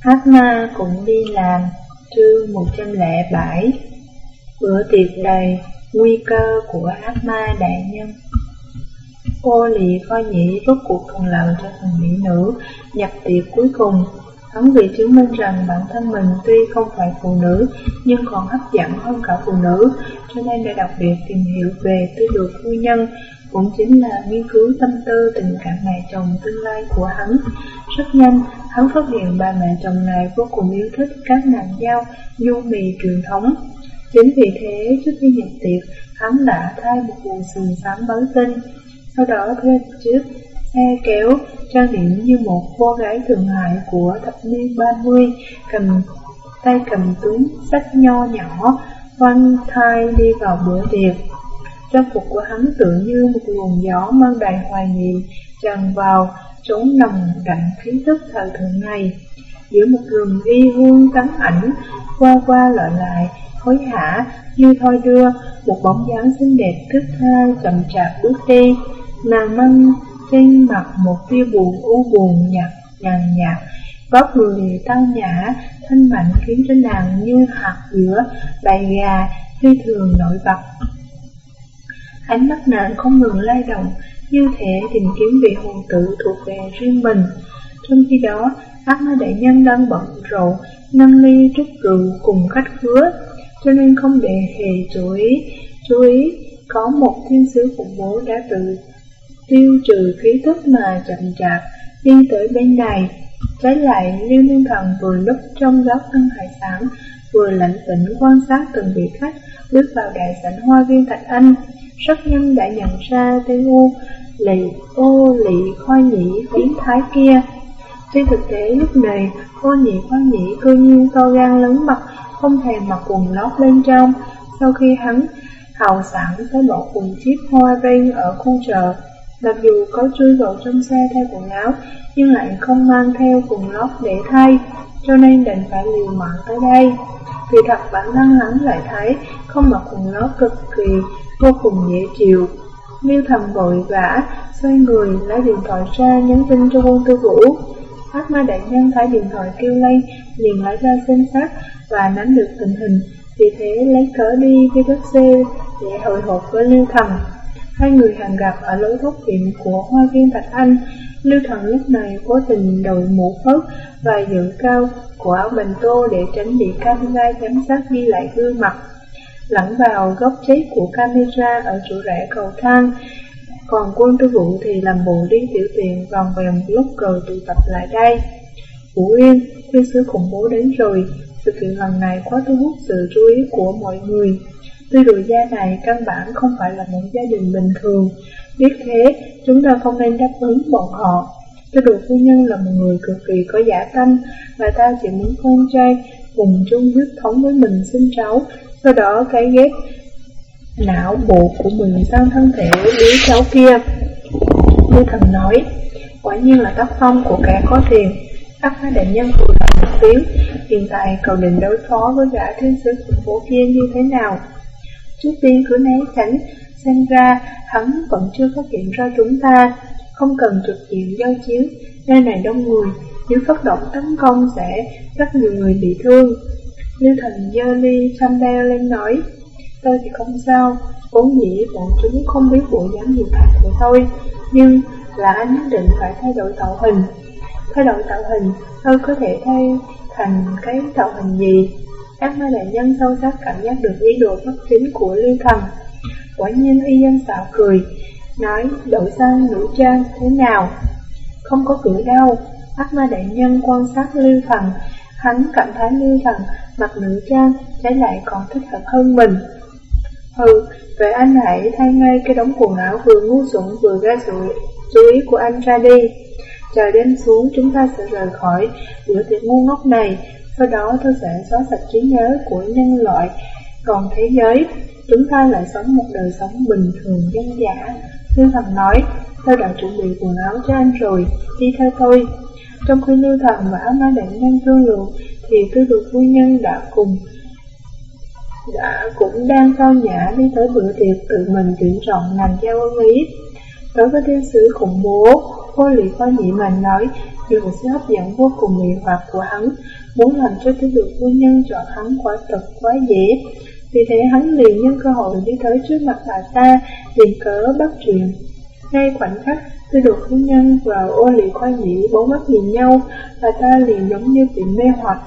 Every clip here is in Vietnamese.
Hát ma cũng đi làm, chương 107 Bữa tiệc đầy, nguy cơ của Hát ma đại nhân. Cô lì kho nhĩ rốt cuộc thuận lợi cho thằng mỹ nữ nhập tiệc cuối cùng. Hắn vì chứng minh rằng bản thân mình tuy không phải phụ nữ nhưng còn hấp dẫn hơn cả phụ nữ cho nên đã đặc biệt tìm hiểu về tư được phu nhân cũng chính là nghiên cứu tâm tư tình cảm mẹ chồng tương lai của hắn. Rất nhanh, hắn phát hiện bà mẹ chồng này vô cùng yêu thích các nàng dao du mì truyền thống. Chính vì thế, trước khi nhập tiệc, hắn đã thay một bộ sườn xám báo tinh, sau đó thuê một chiếc xe kéo trang điểm như một cô gái Thượng Hải của thập niên 30, cầm tay cầm túi sách nho nhỏ, văn thai đi vào bữa tiệc. Trang phục của hắn tự như một luồng gió mang đầy hoài niệm tràn vào trốn nồng đậm khí tức thời thượng này. Giữa một rừng y hương tắm ảnh, qua qua lại lại, hối hả như thôi đưa, một bóng dáng xinh đẹp thức tha chậm chạp bước đi. Nàng mang trên mặt một tia buồn u buồn nhạt nhàn nhạt, vóc người tao nhã, thanh mạnh khiến cho nàng như hạt giữa bầy gà phi thường nổi bật. Ánh mắt nàng không ngừng lay động, như thể tìm kiếm vị hồn tử thuộc về riêng mình. Trong khi đó, ác ma đại nhân đang bận rộn, nâng ly chút rượu cùng khách khứa, cho nên không để hề chú ý. Chú ý, có một thiên sứ khủng bố đã tự tiêu trừ khí thức mà chậm chạp đi tới bên này. Trái lại, Liêu Liên Thần vừa lúc trong góc thân hải sản, vừa lạnh tĩnh quan sát từng vị khách bước vào đại sảnh hoa viên Thạch Anh. Rất nhanh đã nhận ra tên ngu lì ô lì khoa nhĩ biến thái kia. Trên thực tế lúc này, cô nhị khoa nhĩ cư nhiên to gan lớn mặt, không thèm mặc quần lót bên trong. Sau khi hắn hào sẵn tới bộ quần chiếc hoa ren ở khu chợ, Mặc dù có chui vào trong xe thay quần áo, nhưng lại không mang theo quần lót để thay, cho nên đành phải liều mạng tới đây. Vì thật bản thân hắn lại thấy không mặc quần lót cực kỳ vô cùng dễ chịu. Miêu thầm vội vã, xoay người lấy điện thoại ra nhắn tin cho quân tư vũ. Hắc ma đại nhân thấy điện thoại kêu lên, liền lấy ra xem xét và nắm được tình hình, vì thế lấy cớ đi với taxi để hội họp với Lưu Thầm. Hai người hẹn gặp ở lối thoát hiểm của hoa viên Thạch Anh. Lưu Thần lúc này cố tình đội mũ phớt và dựng cao của áo bình tô để tránh bị camera giám sát ghi lại gương mặt. Lẫn vào góc chết của camera ở chỗ rẽ cầu thang. Còn quân tư vụ thì làm bộ đi tiểu tiện vòng vèo lúc cờ tụ tập lại đây. Vũ Yên, thiên sứ khủng bố đến rồi. Sự kiện lần này quá thu hút sự chú ý của mọi người. Tuy đội gia này căn bản không phải là một gia đình bình thường, biết thế chúng ta không nên đáp ứng bọn họ. Tư đồ phu nhân là một người cực kỳ có giả tâm, và ta chỉ muốn con trai cùng chung huyết thống với mình sinh cháu, sau đó cái ghép não bộ của mình sang thân thể đứa cháu kia. Như thần nói, quả nhiên là tác phong của kẻ có tiền. Tắc phá đại nhân vừa lại một tiếng, hiện tại cậu định đối phó với gã thiên sứ khủng bố kia như thế nào? Trước tiên cứ né tránh, xem ra hắn vẫn chưa phát hiện ra chúng ta, không cần trực diện giao chiến, nơi này đông người, nếu phát động tấn công sẽ rất nhiều người bị thương. Như thần dơ ly Campbell lên nói, tôi thì không sao, vốn dĩ bọn chúng không biết bộ dáng gì phạt của tôi, nhưng là anh nhất định phải thay đổi tạo hình. Thay đổi tạo hình, tôi có thể thay thành cái tạo hình gì? Ác ma đại nhân sâu sắc cảm giác được ý đồ bất chính của Lưu Thần. Quả nhiên y dân xạo cười, nói đổi sang nữ trang thế nào? Không có cửa đâu. Ác ma đại nhân quan sát Lưu Thần, hắn cảm thấy như rằng mặt nữ trang trái lại còn thích hợp hơn mình. Ừ, vậy anh hãy thay ngay cái đống quần áo vừa ngu xuẩn vừa ra sự chú ý của anh ra đi. Trời đêm xuống chúng ta sẽ rời khỏi bữa tiệc ngu ngốc này sau đó tôi sẽ xóa sạch trí nhớ của nhân loại Còn thế giới, chúng ta lại sống một đời sống bình thường dân giả Thư thầm nói, tôi đã chuẩn bị quần áo cho anh rồi, đi theo tôi. Trong khi Lưu Thần và áo ma đại nhân thương lượng Thì tư được phu nhân đã cùng đã cũng đang sao nhã đi tới bữa tiệc tự mình tuyển chọn làm giao ân ý. Đối với thiên sứ khủng bố, cô lị khoa nhị mà nói, Dù sự hấp dẫn vô cùng mị hoặc của hắn Muốn làm cho tư được phu nhân chọn hắn quả thật quá dễ. Vì thế hắn liền nhân cơ hội đi tới trước mặt bà ta Liền cớ bắt chuyện. Ngay khoảnh khắc tôi được phu nhân và ô lì khoa nhĩ bốn mắt nhìn nhau Bà ta liền giống như bị mê hoặc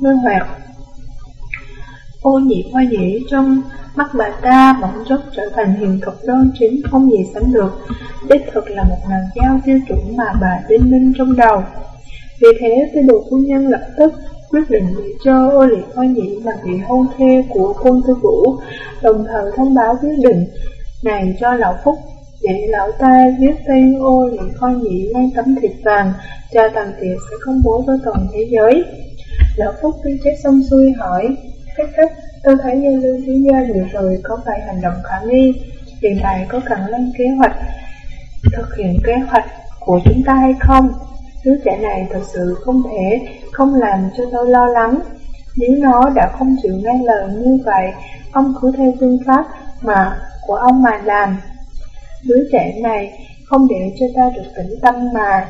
Mê hoặc Ô nhị khoa nhĩ trong mắt bà ta bỗng chốc trở thành hiện thực đơn chính không gì sánh được. Đích thực là một nàng giao tiêu chuẩn mà bà đinh ninh trong đầu. Vì thế, tư đồ phu nhân lập tức quyết định để cho ô liệt hoa nhĩ làm vị hôn thê của quân tư vũ, đồng thời thông báo quyết định này cho lão Phúc để lão ta viết tên ô liệt hoa nhị ngay tấm thịt vàng cho tàng tiệc sẽ công bố với toàn thế giới. Lão Phúc tuy chết xong xuôi hỏi, Cách cách, tôi thấy như Lưu Thiếu Gia vừa rồi có vài hành động khả nghi, hiện tại có cần lên kế hoạch, thực hiện kế hoạch của chúng ta hay không? Đứa trẻ này thật sự không thể không làm cho tôi lo lắng. Nếu nó đã không chịu nghe lời như vậy, ông cứ theo phương pháp mà của ông mà làm. Đứa trẻ này không để cho ta được tĩnh tâm mà.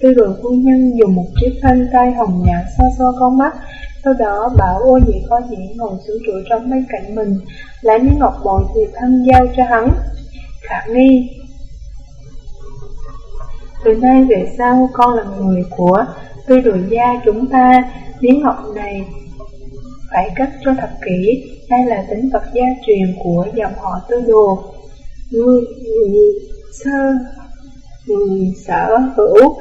Tư đồ phu nhân dùng một chiếc khăn tay hồng nhạt xoa xoa con mắt, sau đó bảo ô nhị kho nhị ngồi xuống trụ trong bên cạnh mình, lấy miếng ngọc bội từ thân giao cho hắn. Khả nghi Từ nay về sau con là người của tư đội gia chúng ta, miếng ngọc này phải cất cho thật kỹ, đây là tính vật gia truyền của dòng họ tư đồ. Người, sơ, người sở hữu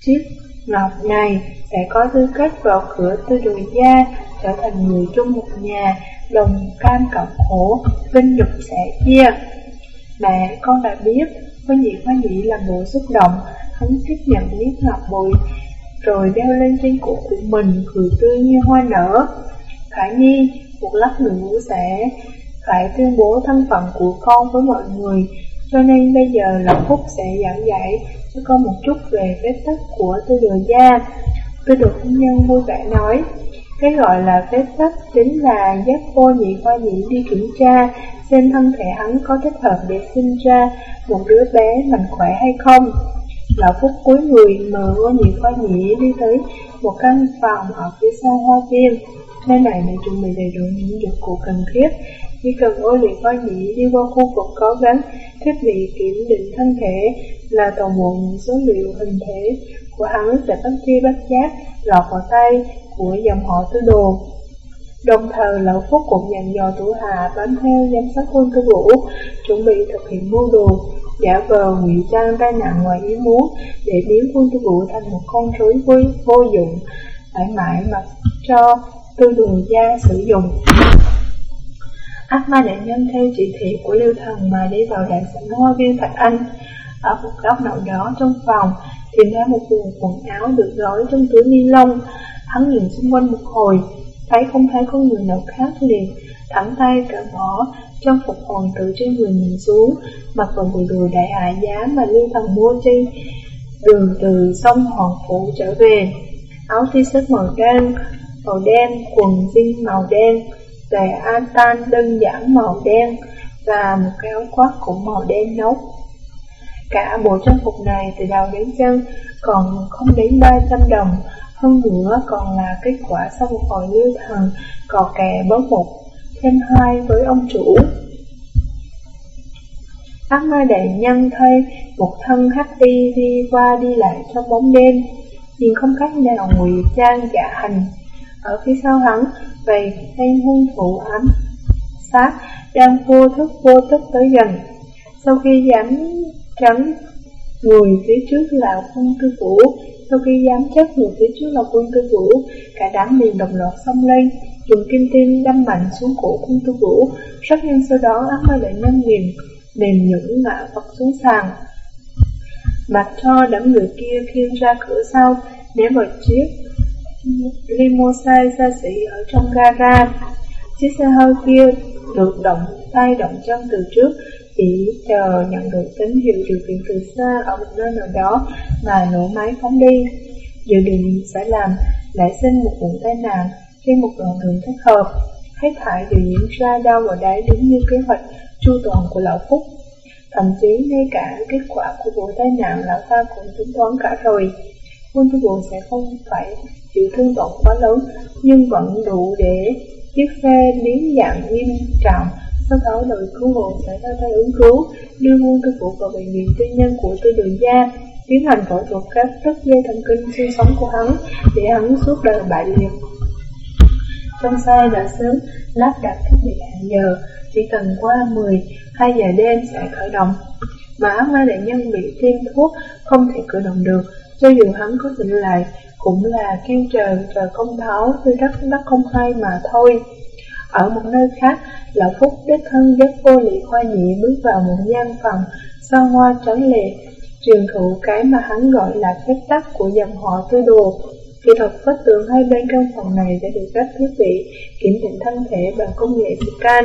chiếc ngọc này sẽ có tư cách vào cửa tư đồ gia, trở thành người trong một nhà, đồng cam cộng khổ, vinh nhục sẽ chia. Mẹ, con đã biết, có nhị khoa nhị là bộ xúc động, hắn tiếp nhận miếng ngọc bụi, rồi đeo lên trên cổ của mình, cười tươi như hoa nở. Khải Nhi, một lát nữa sẽ phải tuyên bố thân phận của con với mọi người, cho nên bây giờ Lộc Phúc sẽ giảng dạy cho con một chút về phép tắc của tư đồ gia. Tư đồ phu nhân vui vẻ nói, cái gọi là phép tắc chính là dắt cô nhị khoa nhị đi kiểm tra xem thân thể hắn có thích hợp để sinh ra một đứa bé mạnh khỏe hay không. Lão Phúc cuối người mời vô nhị khoa nhị đi tới một căn phòng ở phía sau hoa viên. Nơi này để chuẩn bị đầy đủ những dụng cụ cần thiết. Chỉ cần ô liệt khoa nhị đi qua khu vực có gắn thiết bị kiểm định thân thể là toàn bộ những số liệu hình thể của hắn sẽ bất chi bất giác lọt vào tay của dòng họ tư đồ. Đồng thời lão phúc cũng dặn dò thủ hạ bám theo giám sát quân tư vũ, chuẩn bị thực hiện mưu đồ, giả vờ ngụy trang tai nạn ngoài ý muốn để biến quân tư vũ thành một con rối vô, vô dụng, phải mãi mặc cho tư đường gia sử dụng. Ác ma đại nhân theo chỉ thị của lưu thần mà đi vào đại sảnh hoa viên Thạch Anh. Ở một góc nào đó trong phòng, tìm ra một quần quần áo được gói trong túi ni lông. Hắn nhìn xung quanh một hồi, thấy không thấy có người nào khác liền, thẳng tay cởi bỏ trong phục hoàng từ trên người nhìn xuống, mặc vào bộ đồ đại hạ giá mà lưu thần mua trên đường từ sông Hoàng Phủ trở về. Áo t-shirt màu đen, màu đen, quần jean màu đen, giày Antan đơn giản màu đen và một cái áo khoác cũng màu đen nốt. Cả bộ trang phục này từ đầu đến chân còn không đến 300 đồng, hơn nữa còn là kết quả sau một hồi lưu thần cò kè bớt một thêm hai với ông chủ. Ác ma đại nhân thuê một thân hắc đi đi qua đi lại trong bóng đêm, nhưng không cách nào ngụy trang giả hành. Ở phía sau hắn, vầy tên hung thủ ám sát đang vô thức vô thức tới gần. Sau khi dám trắng người phía trước là quân tư vũ, sau khi dám chắc người phía trước là quân tư vũ, cả đám liền đồng loạt xông lên, dùng kim tiêm đâm mạnh xuống cổ quân tư vũ, rất nhanh sau đó ác ma lại nhanh nghiền mềm nhũn ngã vật xuống sàn. Mặt cho đám người kia khiêng ra cửa sau, ném vào chiếc limousine xa xỉ ở trong gara. Chiếc xe hơi kia được động tay động chân từ trước, chỉ chờ nhận được tín hiệu điều khiển từ xa ở một nơi nào đó mà nổ máy phóng đi. Dự định sẽ làm lại sinh một vụ tai nạn trên một đoạn đường thích hợp. Hết thải đều diễn ra đâu vào đấy đúng như kế hoạch chu toàn của Lão Phúc. Thậm chí ngay cả kết quả của vụ tai nạn lão ta cũng tính toán cả rồi quân tư bộ sẽ không phải chịu thương tổn quá lớn, nhưng vẫn đủ để chiếc xe biến dạng nghiêm trọng. Sau đó đội cứu hộ sẽ ra tay ứng cứu, đưa quân tư bộ vào bệnh viện tư nhân của tư đường gia, tiến hành phẫu thuật cắt đứt dây thần kinh xương sống của hắn, để hắn suốt đời bại liệt. Trong xe đã sớm lắp đặt thiết bị hẹn giờ, chỉ cần qua 10, 2 giờ đêm sẽ khởi động. Mà Mai Đại Nhân bị tiêm thuốc, không thể cử động được, cho dù hắn có tỉnh lại, cũng là kêu trời trời công tháo, tôi đất đất không hay mà thôi. Ở một nơi khác, Lão Phúc đích thân dắt cô Lý Khoa Nhị bước vào một gian phòng, sao hoa trắng lệ, truyền thụ cái mà hắn gọi là phép tắc của dòng họ tư đồ. Kỹ thuật vết tường hai bên căn phòng này đã được các thiết bị kiểm định thân thể bằng công nghệ scan.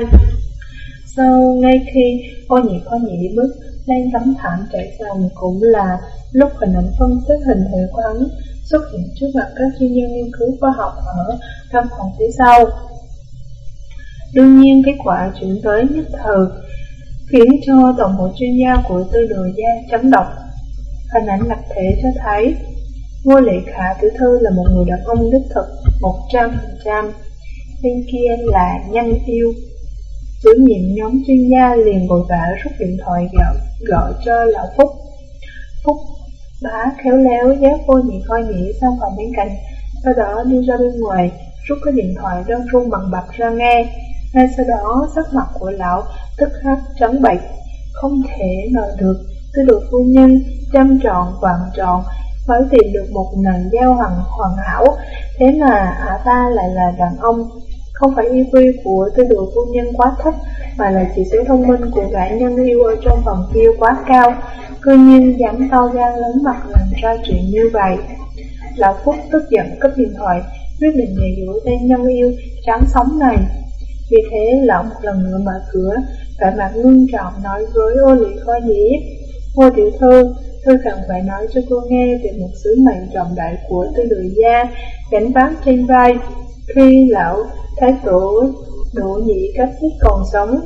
Sau ngay khi ô nhị khoa nhị bước đang tấm thảm trải sàn cũng là lúc hình ảnh phân tích hình thể của hắn xuất hiện trước mặt các chuyên gia nghiên cứu khoa học ở trong phòng phía sau. Đương nhiên kết quả chuyển tới nhất thời khiến cho tổng bộ chuyên gia của tư đồ gia chấm độc. Hình ảnh lập thể cho thấy Ngô Lệ Khả tiểu thư là một người đàn ông đích thực 100%, bên kia là nhân yêu. Chủ nhiệm nhóm chuyên gia liền vội vã rút điện thoại gọi, gọi cho Lão Phúc. Phúc bá khéo léo giáo cô nhị coi nhị sang phòng bên cạnh, sau đó đi ra bên ngoài, rút cái điện thoại đơn rung bằng bạc ra nghe. Ngay sau đó, sắc mặt của lão tức khắc trắng bệch, không thể ngờ được, tư đồ phu nhân chăm trọn vạn trọn mới tìm được một nàng giao hoàng hoàn hảo, thế mà ả ta lại là đàn ông. Không phải EQ của tư đồ phu nhân quá thấp, mà là chỉ số thông minh của gã nhân yêu ở trong phòng kia quá cao, cư nhiên dám to gan lớn mặt làm ra chuyện như vậy. Lão Phúc tức giận cấp điện thoại, quyết định nhảy dũa tên nhân yêu chán sống này. Vì thế lão một lần nữa mở cửa, vẻ mặt ngưng trọng nói với ô lị khoa dĩ, Ngô tiểu thư, tôi cần phải nói cho cô nghe về một sứ mệnh trọng đại của tư đội gia, gánh vác trên vai. Khi lão thái tổ đỗ nhị cấp xích còn sống,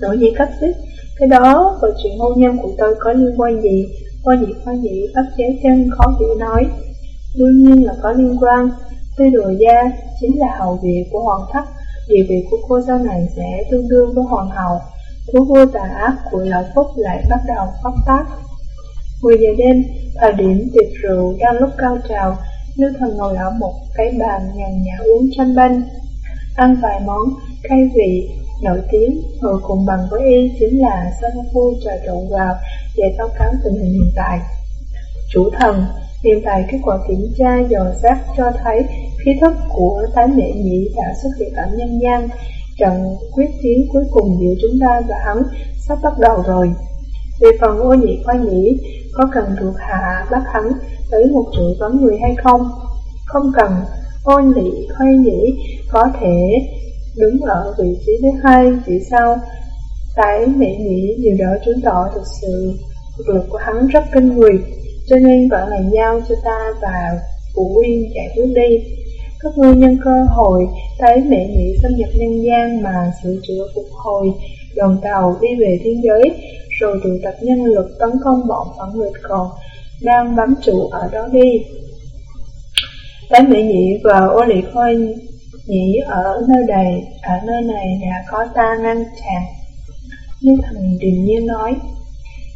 đỗ nhị cấp xích, cái đó và chuyện hôn nhân của tôi có liên quan gì? Hoa nhị hoa nhị bắt chéo chân khó chịu nói. Đương nhiên là có liên quan, tư đồ gia chính là hậu vị của hoàng thất, địa vị của cô sau này sẽ tương đương với hoàng hậu. Thú vua tà ác của lão Phúc lại bắt đầu phát tác. 10 giờ đêm, thời điểm tiệc rượu đang lúc cao trào, nữ Thần ngồi ở một cái bàn nhàn nhã uống chanh banh, ăn vài món khai vị nổi tiếng, người cùng bằng với y chính là Sanafu trò trộn vào để báo cáo tình hình hiện tại. Chủ thần, hiện tại kết quả kiểm tra dò xét cho thấy khí thức của tái mẹ nhị đã xuất hiện ở nhân gian. Trận quyết chiến cuối cùng giữa chúng ta và hắn sắp bắt đầu rồi. Về phần ô nhị quan nhĩ, có cần thuộc hạ bắt hắn tới một triệu vấn người hay không? Không cần, ô nhị khoa nhĩ có thể đứng ở vị trí thứ hai chỉ sau. tái mẹ nghĩ điều đó chứng tỏ thực sự thực lực của hắn rất kinh người, cho nên vẫn là giao cho ta và Vũ Uyên giải quyết đi. Các ngươi nhân cơ hội thấy mẹ nhị xâm nhập nhân gian mà sửa chữa phục hồi đoàn tàu đi về thiên giới, rồi tụ tập nhân lực tấn công bọn phản nghịch còn đang bám trụ ở đó đi. Đám mỹ nhị và ô lị khôi nhị ở nơi này, ở nơi này đã có ta ngăn chặn. Như thần điềm nhiên nói,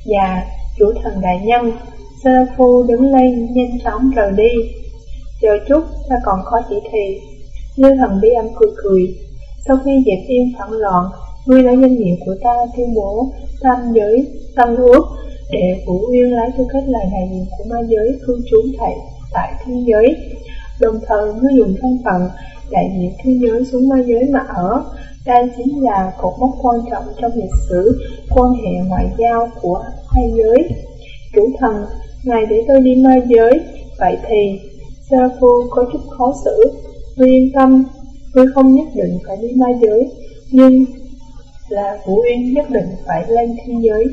Dạ, chủ thần đại nhân, sơ phu đứng lên nhanh chóng rời đi. Chờ chút, ta còn có chỉ thị. Như thần bí âm cười cười, sau khi dẹp yên phản loạn, Ngươi lấy danh nghĩa của ta tuyên bố tam giới, tam ước để Vũ Uyên lấy tư cách là đại diện của ma giới cư trú tại, tại thiên giới. Đồng thời ngươi dùng thân phận đại diện thiên giới xuống ma giới mà ở. Đây chính là cột mốc quan trọng trong lịch sử quan hệ ngoại giao của hai giới. Chủ thần, ngài để tôi đi ma giới, vậy thì Sa Phu có chút khó xử. Ngươi yên tâm, ngươi không nhất định phải đi ma giới, nhưng là Vũ Uyên nhất định phải lên thiên giới,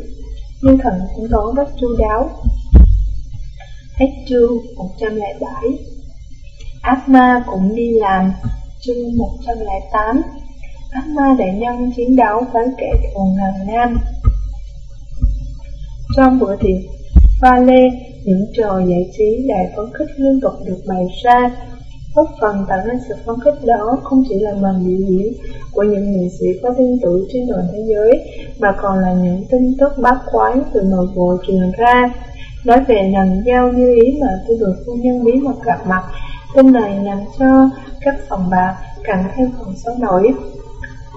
nhưng thần tính toán rất chu đáo. Hết chương 107 Ác ma cũng đi làm. Chương 108 Ác ma đại nhân chiến đấu với kẻ thù ngàn nam. Trong bữa tiệc, pha lê, những trò giải trí đầy phấn khích liên tục được bày ra. Góp phần tạo nên sự phấn khích đó không chỉ là màn biểu diễn của những nghệ sĩ có tên tuổi trên toàn thế giới, mà còn là những tin tức bát quái từ nội bộ truyền ra. Nói về nàng giao như ý mà tôi được phu nhân bí mật gặp mặt, tin này làm cho các phòng bạc càng thêm phần xấu nổi.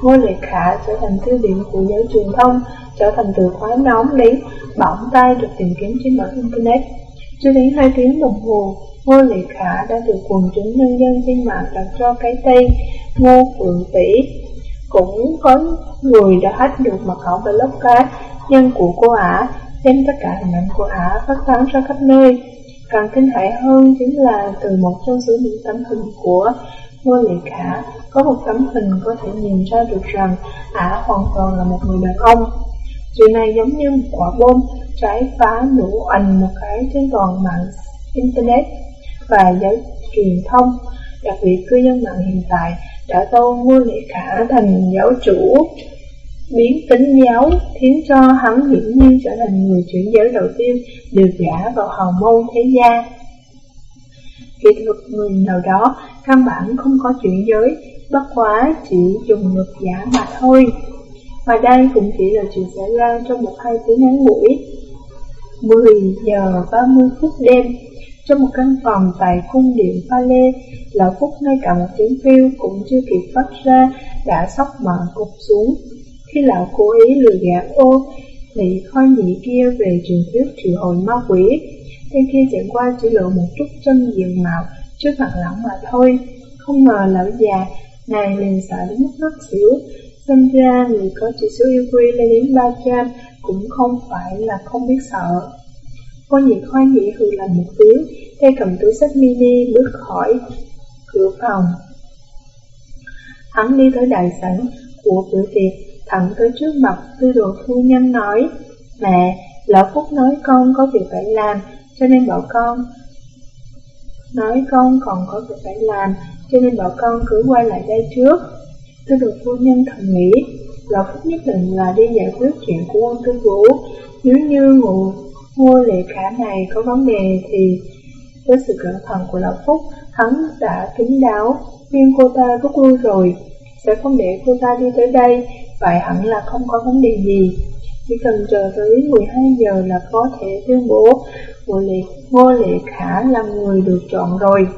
Ngô Lệ Khả trở thành tiêu điểm của giới truyền thông, trở thành từ khóa nóng đến bỏng tay được tìm kiếm trên mạng Internet. Chưa đến 2 tiếng đồng hồ, Ngô Lệ Khả đã được quần chúng nhân dân trên mạng đặt cho cái tên Ngô Phượng Tỷ. Cũng có người đã hack được mật khẩu blog nhân của cô ả, xem tất cả hình ảnh của ả phát tán ra khắp nơi. Càng kinh hãi hơn chính là từ một trong số những tấm hình của Ngô Lệ Khả có một tấm hình có thể nhìn ra được rằng ả hoàn toàn là một người đàn ông. Chuyện này giống như một quả bom trái phá nổ ảnh một cái trên toàn mạng Internet và giới truyền thông, đặc biệt cư dân mạng hiện tại đã tôn Ngô Lệ Khả thành giáo chủ biến tính giáo khiến cho hắn hiển nhiên trở thành người chuyển giới đầu tiên được gả vào hào môn thế gia. Kỹ thuật người nào đó căn bản không có chuyển giới, bất quá chỉ dùng ngực giả mà thôi. Và đây cũng chỉ là chuyện xảy ra trong một hai tiếng ngắn ngủi. 10 giờ 30 phút đêm, trong một căn phòng tại cung điện pha lê, lão Phúc ngay cả một tiếng phiêu cũng chưa kịp phát ra, đã sóc mở cục xuống. Khi lão cố ý lừa gạt ô, thì khoi nhị kia về truyền thuyết triệu hồi ma quỷ, tên kia chẳng qua chỉ lộ một chút chân diện mạo, trước mặt lão mà thôi. Không ngờ lão già này liền sợ đến mức ngất xỉu, xem ra người có chỉ số yêu quy lên đến 300 cũng không phải là không biết sợ. Cô nhị khoa nhị hừ lành một tiếng, tay cầm túi sách mini bước khỏi cửa phòng. Hắn đi tới đại sảnh của bữa tiệc, thẳng tới trước mặt tư đồ phu nhân nói, Mẹ, lão Phúc nói con có việc phải làm, cho nên bảo con Nói con còn có việc phải làm, cho nên bảo con cứ quay lại đây trước. Tư đồ phu nhân thầm nghĩ, Lão Phúc nhất định là đi giải quyết chuyện của quân tư vũ. Nếu như ngụ ngôi lệ khả này có vấn đề thì với sự cẩn thận của Lão Phúc, hắn đã kính đáo, nhưng cô ta rút lui rồi, sẽ không để cô ta đi tới đây, vậy hẳn là không có vấn đề gì. Chỉ cần chờ tới 12 giờ là có thể tuyên bố ngô lệ, ngô lệ khả là người được chọn rồi.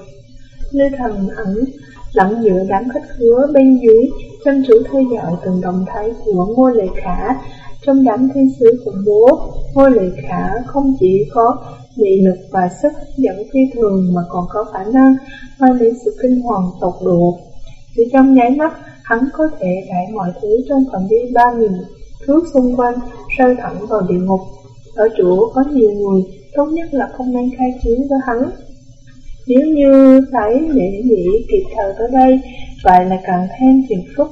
Lê Thần ẩn lẫn giữa đám khách khứa bên dưới, chăm chú theo dõi từng động thái của Ngô Lệ Khả. Trong đám thiên sứ khủng bố, Ngô Lệ Khả không chỉ có nghị lực và sức dẫn phi thường mà còn có khả năng mang đến sự kinh hoàng tột độ. Chỉ trong nháy mắt, hắn có thể đẩy mọi thứ trong phạm vi 3.000 thước xung quanh rơi thẳng vào địa ngục. Ở chỗ có nhiều người, tốt nhất là không nên khai chiến với hắn. Nếu như thấy lễ nhị kịp thời tới đây, vậy là càng thêm phiền phức.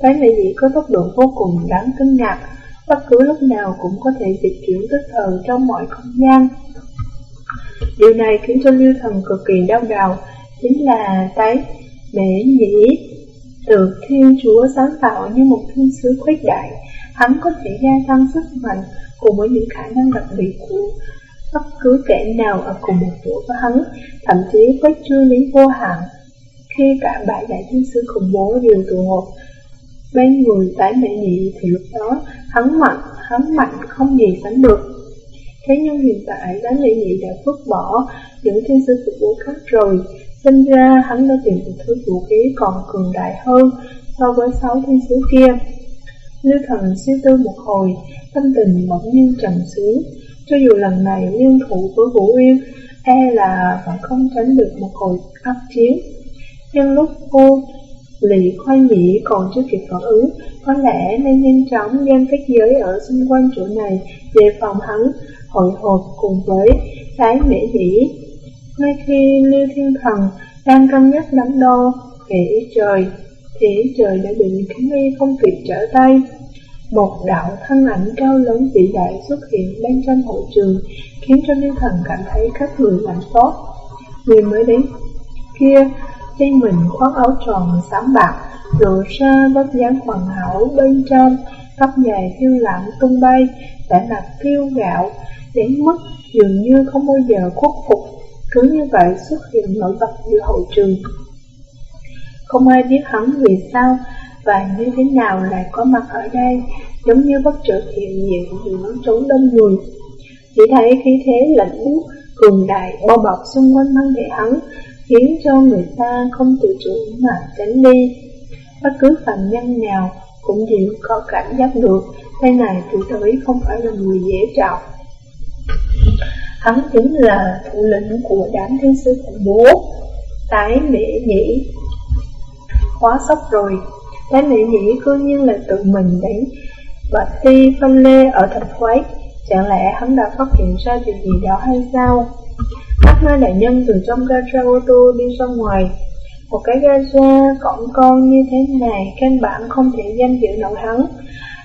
Thấy lễ nhị có tốc độ vô cùng đáng kinh ngạc, bất cứ lúc nào cũng có thể dịch chuyển tức thời trong mọi không gian. Điều này khiến cho Lưu Thần cực kỳ đau đầu, chính là thấy mễ nhĩ được Thiên Chúa sáng tạo như một thiên sứ khuếch đại, hắn có thể gia tăng sức mạnh cùng với những khả năng đặc biệt của bất cứ kẻ nào ở cùng một chỗ với hắn, thậm chí với chưa lý vô hạn. Khi cả bảy đại thiên sứ khủng bố đều tụ họp bên người tái mệ nhị thì lúc đó hắn mạnh, hắn mạnh không gì sánh được. Thế nhưng hiện tại tái mệ nhị đã vứt bỏ những thiên sư phục bố khác rồi, sinh ra hắn đã tìm được thứ vũ khí còn cường đại hơn so với sáu thiên sứ kia. Lưu thần suy tư một hồi, tâm tình bỗng nhiên trầm xuống, cho dù lần này liên thủ với Vũ Uyên, e là vẫn không tránh được một hồi áp chiến. Nhưng lúc cô Lý khoai nhĩ còn chưa kịp phản ứng, có lẽ nên nhanh chóng đem kết giới ở xung quanh chỗ này để phòng hắn hội hộp cùng với thái mễ nhĩ. Ngay khi Lưu Thiên Thần đang cân nhắc đắn đo về ý trời, thì trời đã định khiến Y không kịp trở tay. Một đạo thân ảnh cao lớn vĩ đại xuất hiện bên trong hội trường, khiến cho Lưu Thần cảm thấy khắp người lạnh tốt. Người mới đến kia, trên mình khoác áo tròn xám bạc, lộ ra vóc dáng hoàn hảo bên trong, tóc dài phiêu lãng tung bay, vẻ mặt phiêu gạo, đến mức dường như không bao giờ khuất phục, cứ như vậy xuất hiện nổi bật giữa hậu trường. Không ai biết hắn vì sao và như thế nào lại có mặt ở đây, giống như bất chợt hiện diện giữa trốn đông người. Chỉ thấy khí thế lạnh buốt cường đại bao bọc xung quanh thân thể hắn, khiến cho người ta không tự chủ mà tránh đi. Bất cứ phạm nhân nào cũng đều có cảm giác được Tên này tuổi tới không phải là người dễ trọng Hắn chính là thủ lĩnh của đám thiên sư khủng bố. Tái mễ nhĩ. Quá sốc rồi. Tái mễ nhĩ cư nhiên là tự mình đánh Và ti phân lê ở thành quái. Chẳng lẽ hắn đã phát hiện ra chuyện gì đó hay sao? Các hai đại nhân từ trong gara ô tô đi ra ngoài một cái gara cổng con như thế này căn bản không thể danh dự nổi hắn.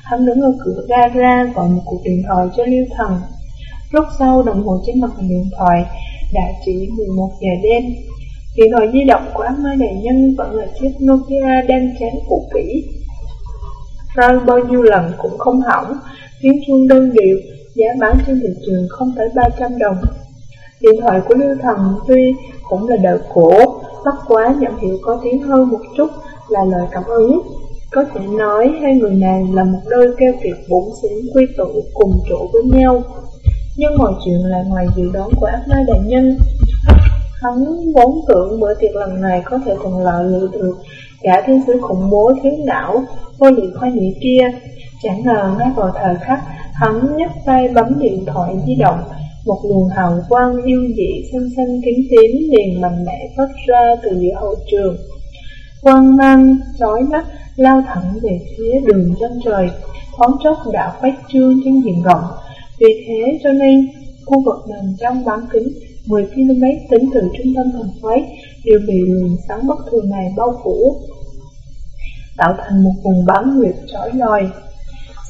Hắn đứng ở cửa gara gọi một cuộc điện thoại cho Lưu Thần. Lúc sau đồng hồ trên mặt điện thoại đã chỉ 11 giờ đêm. Điện thoại di động của ác ma đại nhân vẫn là chiếc Nokia đang chán cũ kỹ. Rơi bao nhiêu lần cũng không hỏng, tiếng chuông đơn điệu, giá bán trên thị trường không tới 300 đồng. Điện thoại của Lưu Thần tuy cũng là đời cổ, bất quá nhận hiệu có tiếng hơn một chút là lời cảm ứng. Có thể nói hai người này là một đôi keo kiệt bổn xỉn quy tụ cùng chỗ với nhau. Nhưng mọi chuyện là ngoài dự đoán của ác ma đại nhân. Hắn vốn tưởng bữa tiệc lần này có thể thuận lợi lựa được gã thiên sứ khủng bố thiếu não vô liệu khoa nhị kia. Chẳng ngờ ngay vào thời khắc hắn nhấc tay bấm điện thoại di động một luồng hào quang yêu dị xanh xanh kính tím liền mạnh mẽ phát ra từ giữa hậu trường. Quang mang chói mắt lao thẳng về phía đường chân trời, thoáng chốc đã phát trương trên diện rộng. Vì thế cho nên, khu vực nằm trong bán kính 10 km tính từ trung tâm thành phố đều bị luồng sáng bất thường này bao phủ, tạo thành một vùng bán nguyệt trói lòi.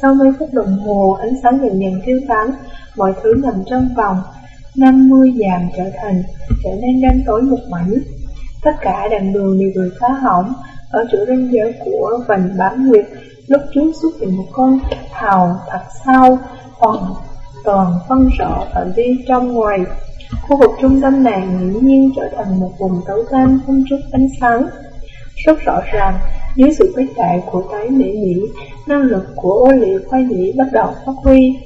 Sau mấy phút đồng hồ, ánh sáng dần dần tiêu tán, mọi thứ nằm trong vòng 50 dặm trở thành trở nên đen tối một mảnh. Tất cả đèn đường đều bị phá hỏng ở chỗ ranh giới của vành bán nguyệt. Lúc trước xuất hiện một con hào thật sau, hoàn toàn phân rõ phạm vi trong ngoài. Khu vực trung tâm này nghiễm nhiên trở thành một vùng tối tăm không chút ánh sáng. Rất rõ ràng, dưới sự quyết đại của tái mỹ nhĩ, năng lực của ô liệu khoa nhĩ bắt đầu phát huy.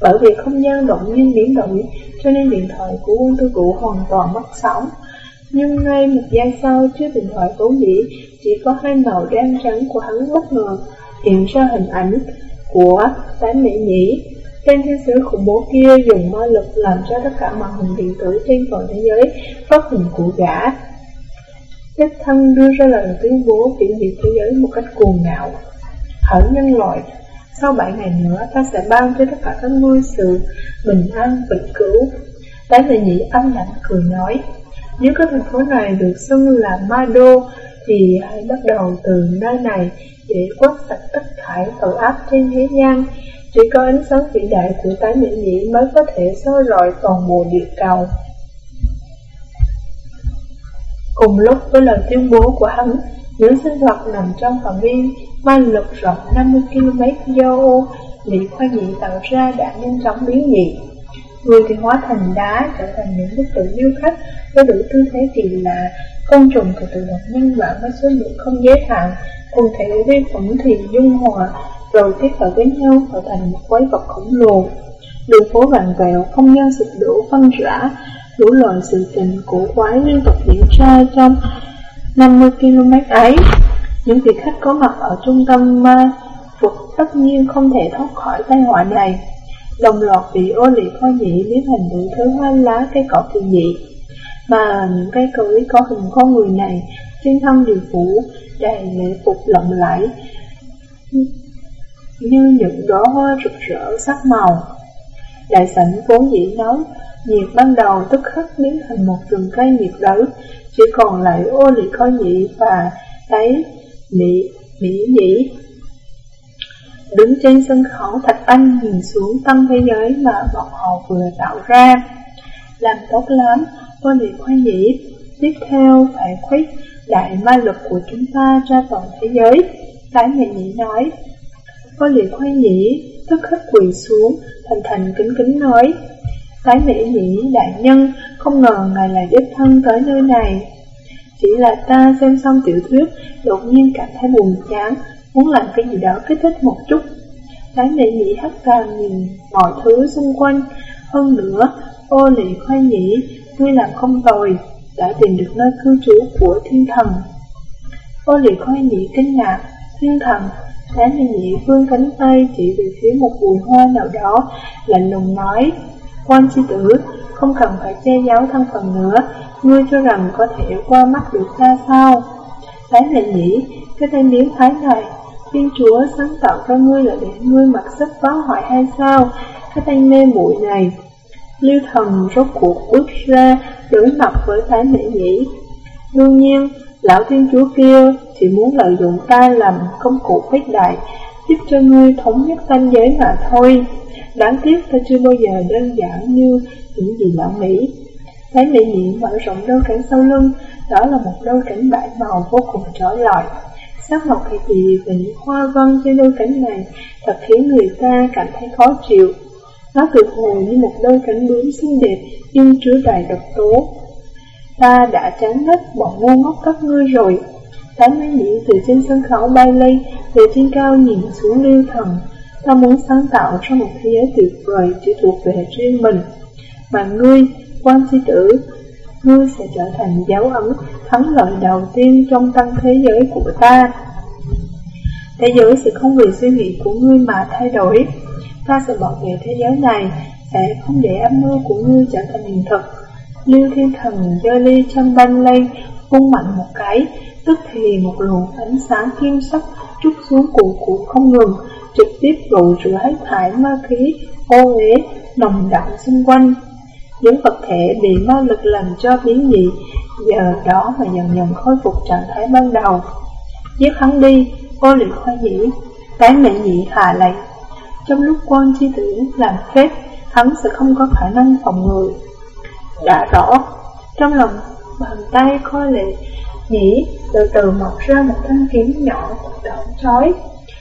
Bởi vì không gian động nhiên biến đổi, cho nên điện thoại của quân tư cụ hoàn toàn mất sóng. Nhưng ngay một giây sau, chiếc điện thoại vốn dĩ chỉ có hai màu đen trắng của hắn bất ngờ hiện ra hình ảnh của tái mỹ nhĩ. Tên thiên sứ khủng bố kia dùng ma lực làm cho tất cả màn hình điện tử trên toàn thế giới phát hình của gã. Đích thân đưa ra lời tuyên bố kiểm diệt thế giới một cách cuồng ngạo. Hỡi nhân loại, sau 7 ngày nữa ta sẽ ban cho tất cả các ngươi sự bình an vĩnh cửu. Tái là nhị âm lạnh cười nói, nếu cái thành phố này được xưng là Ma Đô thì hãy bắt đầu từ nơi này để quét sạch tất cả tội ác trên thế gian. Chỉ có ánh sáng vĩ đại của tái miễn nhị mới có thể soi rọi toàn bộ địa cầu. Cùng lúc với lời tuyên bố của hắn, những sinh vật nằm trong phạm vi ma lực rộng 50 km do ô bị Khoa Nhị tạo ra đã nhanh chóng biến dị. Người thì hóa thành đá, trở thành những bức tượng điêu khắc với đủ tư thế kỳ lạ, côn trùng thì tự động nhân bản với số lượng không giới hạn, quần thể vi khuẩn thì dung hòa, rồi kết hợp với nhau tạo thành một quái vật khổng lồ. Đường phố vàng vẹo, không gian sụp đổ phân rã, đủ loại sự tình cổ quái liên tục diễn ra trong 50 km ấy. Những vị khách có mặt ở trung tâm ma phục tất nhiên không thể thoát khỏi tai họa này. Đồng loạt bị ô liệt hoa nhị biến thành đủ thứ hoa lá cây cỏ kỳ dị. Mà những cây cối có hình con người này trên thân đều phủ đầy lễ phục lộng lẫy như những đóa hoa rực rỡ sắc màu. Đại sảnh vốn dĩ nóng, nhiệt ban đầu tức khắc biến thành một rừng cây nhiệt đới, chỉ còn lại ô liệt khó nhị và đáy mỹ, mỹ nhĩ. Đứng trên sân khấu Thạch Anh nhìn xuống tâm thế giới mà bọn họ vừa tạo ra. Làm tốt lắm, ô liệt khó nhĩ. Tiếp theo phải khuếch đại ma lực của chúng ta ra toàn thế giới. Cái mẹ nhĩ nói, ô liệt khó nhĩ, tức khắc quỳ xuống, thành thành kính kính nói. Thái mỹ nhĩ đại nhân, không ngờ ngài lại đích thân tới nơi này. Chỉ là ta xem xong tiểu thuyết, đột nhiên cảm thấy buồn chán, muốn làm cái gì đó kích thích một chút. Thái mỹ nhĩ hắt ra nhìn mọi thứ xung quanh, hơn nữa, ô lị khoai nhĩ, ngươi làm không tồi, đã tìm được nơi cư trú của thiên thần. Ô lị khoai nhĩ kinh ngạc, thiên thần, Thái mỹ nhĩ vươn cánh tay chỉ về phía một bùi hoa nào đó, lạnh lùng nói, quan chi tử, không cần phải che giấu thân phần nữa, ngươi cho rằng có thể qua mắt được ta sao? Thái mỹ nhĩ, cái tên biến thái này, Thiên Chúa sáng tạo ra ngươi là để ngươi mặc sức phá hoại hay sao? Cái tên mê muội này, Lưu thần rốt cuộc bước ra đối mặt với Thái Mỹ Nhĩ. Đương nhiên, lão thiên chúa kia chỉ muốn lợi dụng ta làm công cụ khuếch đại, giúp cho ngươi thống nhất tam giới mà thôi. Đáng tiếc ta chưa bao giờ đơn giản như những gì bạn nghĩ. Thấy Mỹ Nhĩ mở rộng đôi cánh sau lưng, đó là một đôi cánh bãi màu vô cùng trói lọi. Sắc màu kỳ dị về những hoa văn trên đôi cánh này thật khiến người ta cảm thấy khó chịu. Nó tự hồ như một đôi cánh bướm xinh đẹp nhưng chứa đầy độc tố. Ta đã chán hết bọn ngu ngốc các ngươi rồi. Tám mấy nhĩ từ trên sân khấu bay lên, từ trên cao nhìn xuống lưu thần. Ta muốn sáng tạo ra một thế giới tuyệt vời chỉ thuộc về riêng mình. Mà ngươi, quan chi tử, ngươi sẽ trở thành dấu ấn thắng lợi đầu tiên trong tăng thế giới của ta. Thế giới sẽ không vì suy nghĩ của ngươi mà thay đổi ta sẽ bảo vệ thế giới này, sẽ không để âm mưu của ngươi trở thành hiện thực. Lưu thiên thần giơ ly chân banh lên, vung mạnh một cái, tức thì một luồng ánh sáng kim sắc trút xuống cụ cụ không ngừng, trực tiếp rụ rửa hết thải ma khí, ô uế, nồng đậm xung quanh. Những vật thể bị ma lực làm cho biến dị, giờ đó mà dần dần khôi phục trạng thái ban đầu. Giết hắn đi, ô liệt khoa nhĩ, cái mẹ nhị hạ lệnh. Trong lúc quan chi tử làm phép, hắn sẽ không có khả năng phòng ngừa. Đã rõ, trong lòng bàn tay khôi lệ nhĩ từ từ mọc ra một thanh kiếm nhỏ đỏ chói.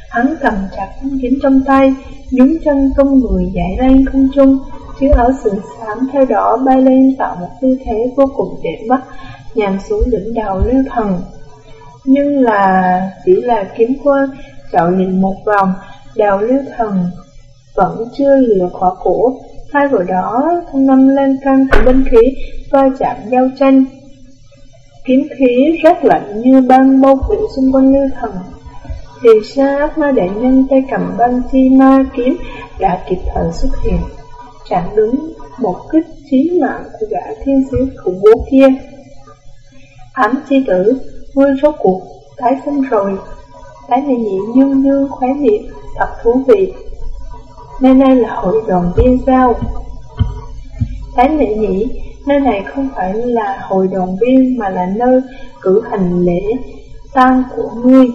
Hắn cầm chặt thanh kiếm trong tay, nhún chân tung người dạy lên không trung, chiếc áo sườn xám theo đỏ bay lên tạo một tư thế vô cùng đẹp mắt, nhằm xuống đỉnh đầu lưu thần. Nhưng là chỉ là kiếm quân, chọn nhìn một vòng, Đào lưu thần vẫn chưa lìa khỏi cổ, thay vào đó thông năm lên căng của binh khí va chạm giao tranh. Kiếm khí rất lạnh như băng bông phủ xung quanh lưu thần. Thì xa ác ma đại nhân tay cầm băng chi ma kiếm đã kịp thời xuất hiện, chặn đứng một kích chí mạng của gã thiên sứ khủng bố kia. Ám chi tử, ngươi rốt cuộc, tái sinh rồi. Tái này nhị dương dương khóe miệng, thật thú vị. Nơi này là hội đoàn viên sao? Thái lệ nhị, nơi này không phải là hội đoàn viên mà là nơi cử hành lễ tang của ngươi.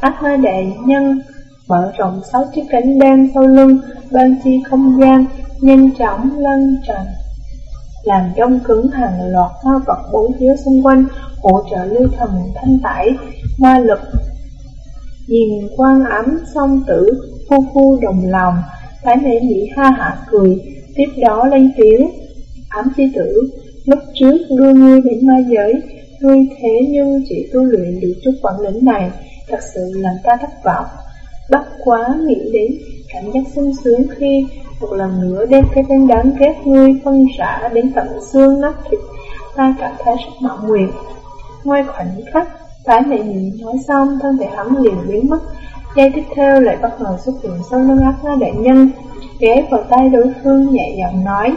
Ác ma đại nhân mở rộng sáu chiếc cánh đen sau lưng, ban chi không gian, nhanh chóng lăn trần. Làm đông cứng hàng loạt hoa vật bốn phía xung quanh, hỗ trợ lưu thần thanh tải, ma lực. Nhìn quan ám song tử, phu phu đồng lòng, Thái mỹ nhị ha hạ cười, tiếp đó lên tiếng. Ám chi tử, lúc trước đưa ngươi đến ma giới, ngươi thế nhưng chỉ tu luyện được chút bản lĩnh này, thật sự làm ta thất vọng. Bất quá nghĩ đến cảm giác sung sướng khi một lần nữa đem cái tên đáng ghét ngươi phân rã đến tận xương nát thịt, ta cảm thấy rất mạo nguyện. Ngoài khoảnh khắc, Thái mẹ nhị nói xong, thân thể hắn liền biến mất, Giây tiếp theo lại bất ngờ xuất hiện sau lưng ác ma đại nhân, ghé vào tay đối phương nhẹ giọng nói,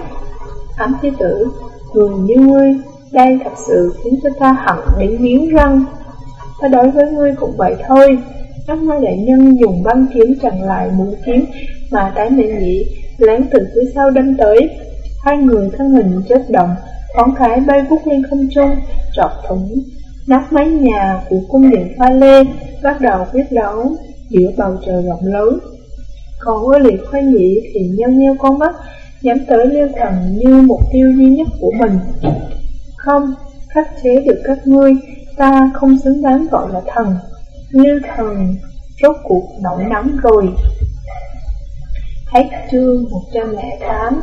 Ám thi tử, người như ngươi, đây thật sự khiến cho ta hận đến miếng răng. Và đối với ngươi cũng vậy thôi. Các ma đại nhân dùng băng kiếm chặn lại mũi kiếm mà tái mệ nhị lén từ phía sau đâm tới. Hai người thân hình chết động, Phóng khái bay vút lên không trung, trọt thủng nắp mái nhà của cung điện pha lê, bắt đầu quyết đấu giữa bầu trời rộng lớn. Còn với liệt khoa nhị thì nheo nheo con mắt, nhắm tới liêu thần như mục tiêu duy nhất của mình. Không, khắc chế được các ngươi, ta không xứng đáng gọi là thần. như thần rốt cuộc nổi nóng rồi. Hết chương 108